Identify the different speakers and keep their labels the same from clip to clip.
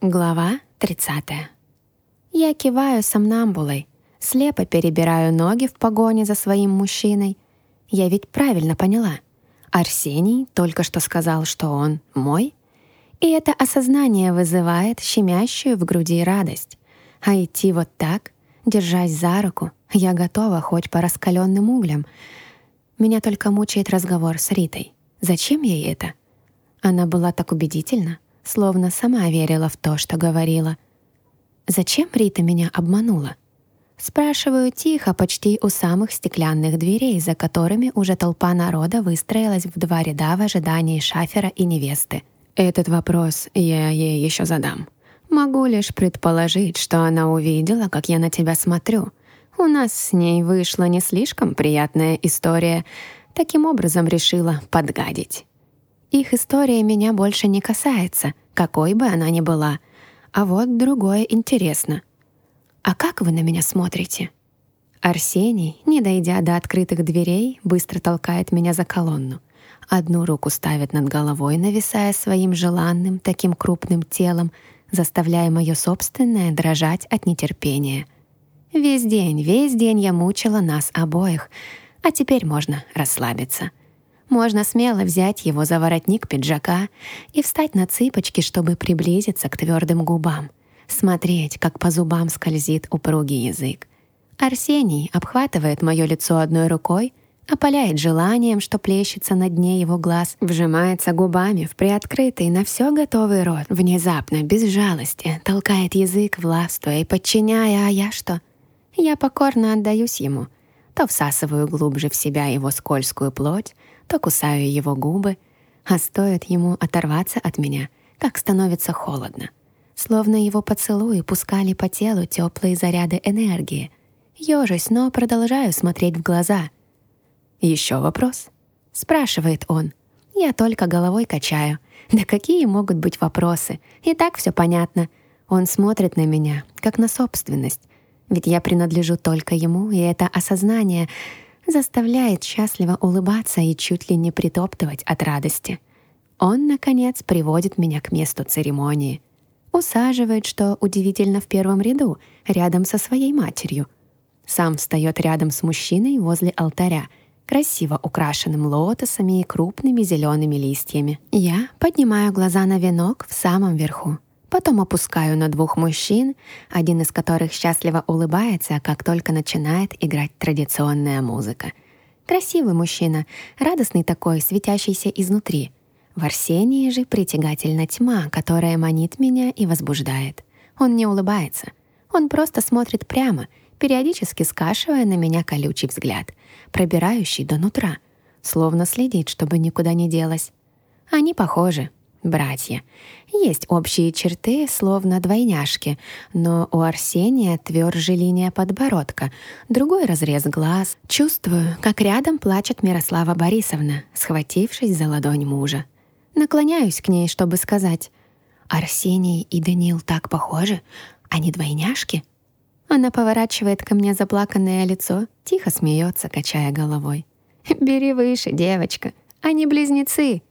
Speaker 1: Глава 30. Я киваю сомнамбулой, слепо перебираю ноги в погоне за своим мужчиной. Я ведь правильно поняла. Арсений только что сказал, что он мой. И это осознание вызывает щемящую в груди радость. А идти вот так, держась за руку, я готова хоть по раскаленным углям. Меня только мучает разговор с Ритой. Зачем ей это? Она была так убедительна словно сама верила в то, что говорила. «Зачем Рита меня обманула?» Спрашиваю тихо, почти у самых стеклянных дверей, за которыми уже толпа народа выстроилась в два ряда в ожидании шафера и невесты. Этот вопрос я ей еще задам. Могу лишь предположить, что она увидела, как я на тебя смотрю. У нас с ней вышла не слишком приятная история. Таким образом решила подгадить. Их история меня больше не касается, какой бы она ни была. А вот другое интересно. «А как вы на меня смотрите?» Арсений, не дойдя до открытых дверей, быстро толкает меня за колонну. Одну руку ставит над головой, нависая своим желанным, таким крупным телом, заставляя мое собственное дрожать от нетерпения. Весь день, весь день я мучила нас обоих, а теперь можно расслабиться. Можно смело взять его за воротник пиджака и встать на цыпочки, чтобы приблизиться к твердым губам, смотреть, как по зубам скользит упругий язык. Арсений обхватывает мое лицо одной рукой, опаляет желанием, что плещется на дне его глаз, вжимается губами в приоткрытый на все готовый рот, внезапно, без жалости, толкает язык, властвуя и подчиняя, а я что? Я покорно отдаюсь ему, то всасываю глубже в себя его скользкую плоть, то кусаю его губы, а стоит ему оторваться от меня, как становится холодно. Словно его поцелуи пускали по телу теплые заряды энергии. Ёжусь, но продолжаю смотреть в глаза. «Еще вопрос?» — спрашивает он. Я только головой качаю. Да какие могут быть вопросы? И так все понятно. Он смотрит на меня, как на собственность. Ведь я принадлежу только ему, и это осознание — заставляет счастливо улыбаться и чуть ли не притоптывать от радости. Он, наконец, приводит меня к месту церемонии. Усаживает, что удивительно в первом ряду, рядом со своей матерью. Сам встает рядом с мужчиной возле алтаря, красиво украшенным лотосами и крупными зелеными листьями. Я поднимаю глаза на венок в самом верху. Потом опускаю на двух мужчин, один из которых счастливо улыбается, как только начинает играть традиционная музыка. Красивый мужчина, радостный такой, светящийся изнутри. В Арсении же притягательна тьма, которая манит меня и возбуждает. Он не улыбается. Он просто смотрит прямо, периодически скашивая на меня колючий взгляд, пробирающий до нутра, словно следит, чтобы никуда не делась. Они похожи, братья. Есть общие черты, словно двойняшки, но у Арсения тверже линия подбородка, другой разрез глаз. Чувствую, как рядом плачет Мирослава Борисовна, схватившись за ладонь мужа. Наклоняюсь к ней, чтобы сказать, «Арсений и Даниил так похожи, они двойняшки?» Она поворачивает ко мне заплаканное лицо, тихо смеется, качая головой. «Бери выше, девочка, они близнецы!»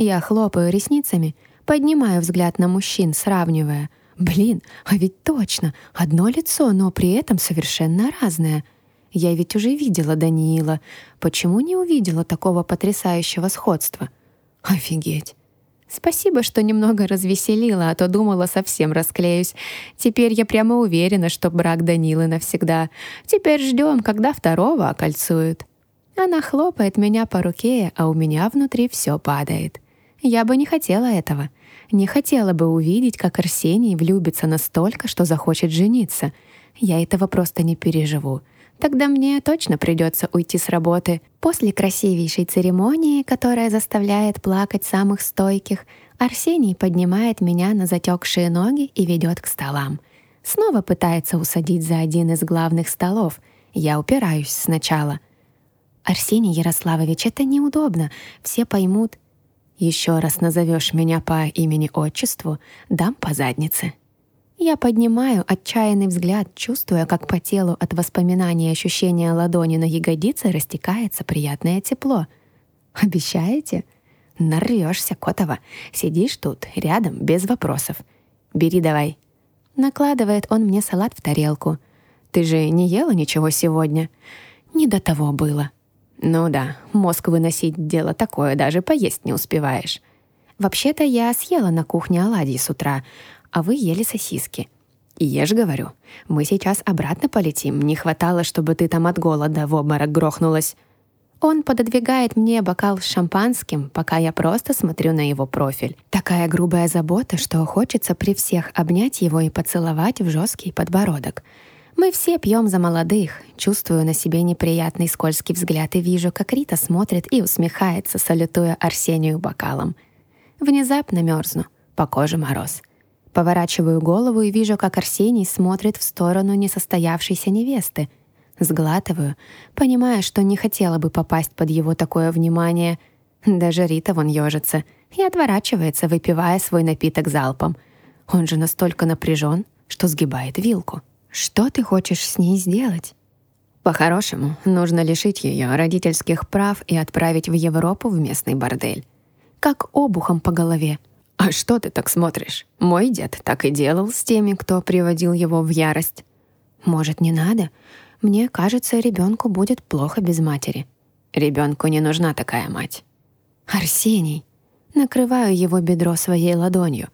Speaker 1: Я хлопаю ресницами, поднимаю взгляд на мужчин, сравнивая. Блин, а ведь точно, одно лицо, но при этом совершенно разное. Я ведь уже видела Даниила. Почему не увидела такого потрясающего сходства? Офигеть. Спасибо, что немного развеселила, а то думала, совсем расклеюсь. Теперь я прямо уверена, что брак Данилы навсегда. Теперь ждем, когда второго окольцуют. Она хлопает меня по руке, а у меня внутри все падает. Я бы не хотела этого. Не хотела бы увидеть, как Арсений влюбится настолько, что захочет жениться. Я этого просто не переживу. Тогда мне точно придется уйти с работы. После красивейшей церемонии, которая заставляет плакать самых стойких, Арсений поднимает меня на затекшие ноги и ведет к столам. Снова пытается усадить за один из главных столов. Я упираюсь сначала. «Арсений Ярославович, это неудобно. Все поймут, еще раз назовешь меня по имени-отчеству, дам по заднице. Я поднимаю отчаянный взгляд, чувствуя, как по телу от воспоминаний ощущения ладони на ягодице растекается приятное тепло. «Обещаете?» «Нарвешься, Котова. Сидишь тут, рядом, без вопросов. Бери давай». Накладывает он мне салат в тарелку. «Ты же не ела ничего сегодня?» «Не до того было». «Ну да, мозг выносить дело такое, даже поесть не успеваешь». «Вообще-то я съела на кухне оладьи с утра, а вы ели сосиски». «Ешь, говорю. Мы сейчас обратно полетим. Не хватало, чтобы ты там от голода в обморок грохнулась». Он пододвигает мне бокал с шампанским, пока я просто смотрю на его профиль. Такая грубая забота, что хочется при всех обнять его и поцеловать в жесткий подбородок. Мы все пьем за молодых. Чувствую на себе неприятный скользкий взгляд и вижу, как Рита смотрит и усмехается, салютуя Арсению бокалом. Внезапно мерзну. По коже мороз. Поворачиваю голову и вижу, как Арсений смотрит в сторону несостоявшейся невесты — Сглатываю, понимая, что не хотела бы попасть под его такое внимание. Даже Рита вон ежится и отворачивается, выпивая свой напиток залпом. Он же настолько напряжен, что сгибает вилку. Что ты хочешь с ней сделать? По-хорошему, нужно лишить ее родительских прав и отправить в Европу в местный бордель. Как обухом по голове. А что ты так смотришь? Мой дед так и делал с теми, кто приводил его в ярость. Может, не надо? Мне кажется, ребенку будет плохо без матери. Ребенку не нужна такая мать. Арсений. Накрываю его бедро своей ладонью.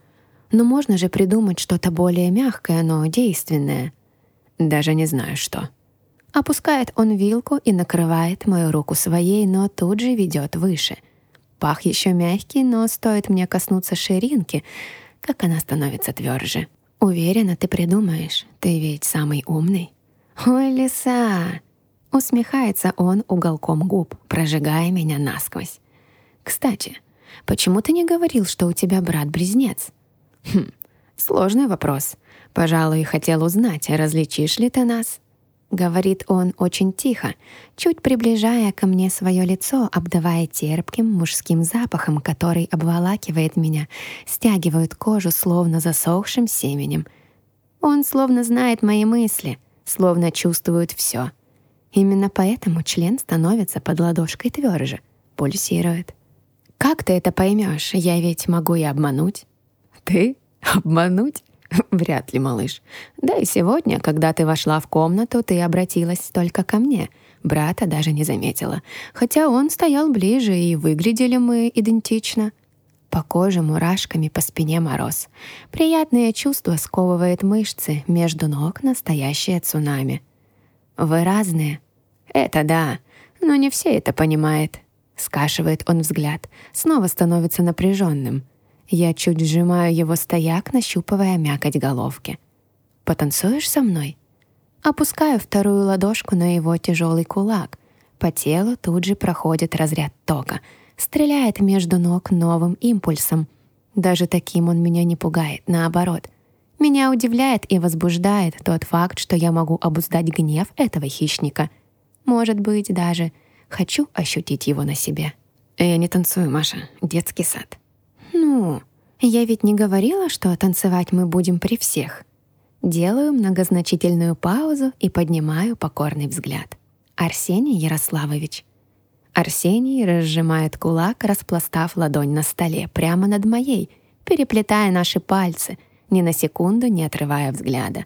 Speaker 1: Но можно же придумать что-то более мягкое, но действенное. Даже не знаю, что. Опускает он вилку и накрывает мою руку своей, но тут же ведет выше. Пах еще мягкий, но стоит мне коснуться ширинки, как она становится тверже. Уверена, ты придумаешь. Ты ведь самый умный. «Ой, лиса!» Усмехается он уголком губ, прожигая меня насквозь. «Кстати, почему ты не говорил, что у тебя брат-близнец?» «Хм, сложный вопрос. Пожалуй, хотел узнать, различишь ли ты нас?» Говорит он очень тихо, чуть приближая ко мне свое лицо, обдавая терпким мужским запахом, который обволакивает меня, стягивает кожу словно засохшим семенем. Он словно знает мои мысли, словно чувствуют все. Именно поэтому член становится под ладошкой тверже, пульсирует. Как ты это поймешь? Я ведь могу и обмануть. Ты? Обмануть? Вряд ли, малыш. Да и сегодня, когда ты вошла в комнату, ты обратилась только ко мне. Брата даже не заметила. Хотя он стоял ближе, и выглядели мы идентично. По коже мурашками, по спине мороз. Приятное чувство сковывает мышцы, между ног настоящее цунами. «Вы разные?» «Это да, но не все это понимает». Скашивает он взгляд, снова становится напряженным. Я чуть сжимаю его стояк, нащупывая мякоть головки. «Потанцуешь со мной?» Опускаю вторую ладошку на его тяжелый кулак. По телу тут же проходит разряд тока — стреляет между ног новым импульсом. Даже таким он меня не пугает, наоборот. Меня удивляет и возбуждает тот факт, что я могу обуздать гнев этого хищника. Может быть, даже хочу ощутить его на себе. Я не танцую, Маша. Детский сад. Ну, я ведь не говорила, что танцевать мы будем при всех. Делаю многозначительную паузу и поднимаю покорный взгляд. Арсений Ярославович — Арсений разжимает кулак, распластав ладонь на столе прямо над моей, переплетая наши пальцы, ни на секунду не отрывая взгляда.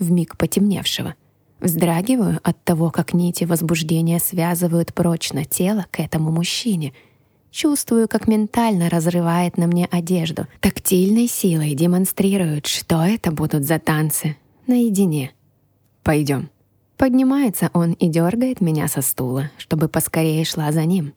Speaker 1: В миг потемневшего. Вздрагиваю от того, как нити возбуждения связывают прочно тело к этому мужчине. Чувствую, как ментально разрывает на мне одежду. Тактильной силой демонстрирует, что это будут за танцы. Наедине. Пойдем. Поднимается он и дергает меня со стула, чтобы поскорее шла за ним.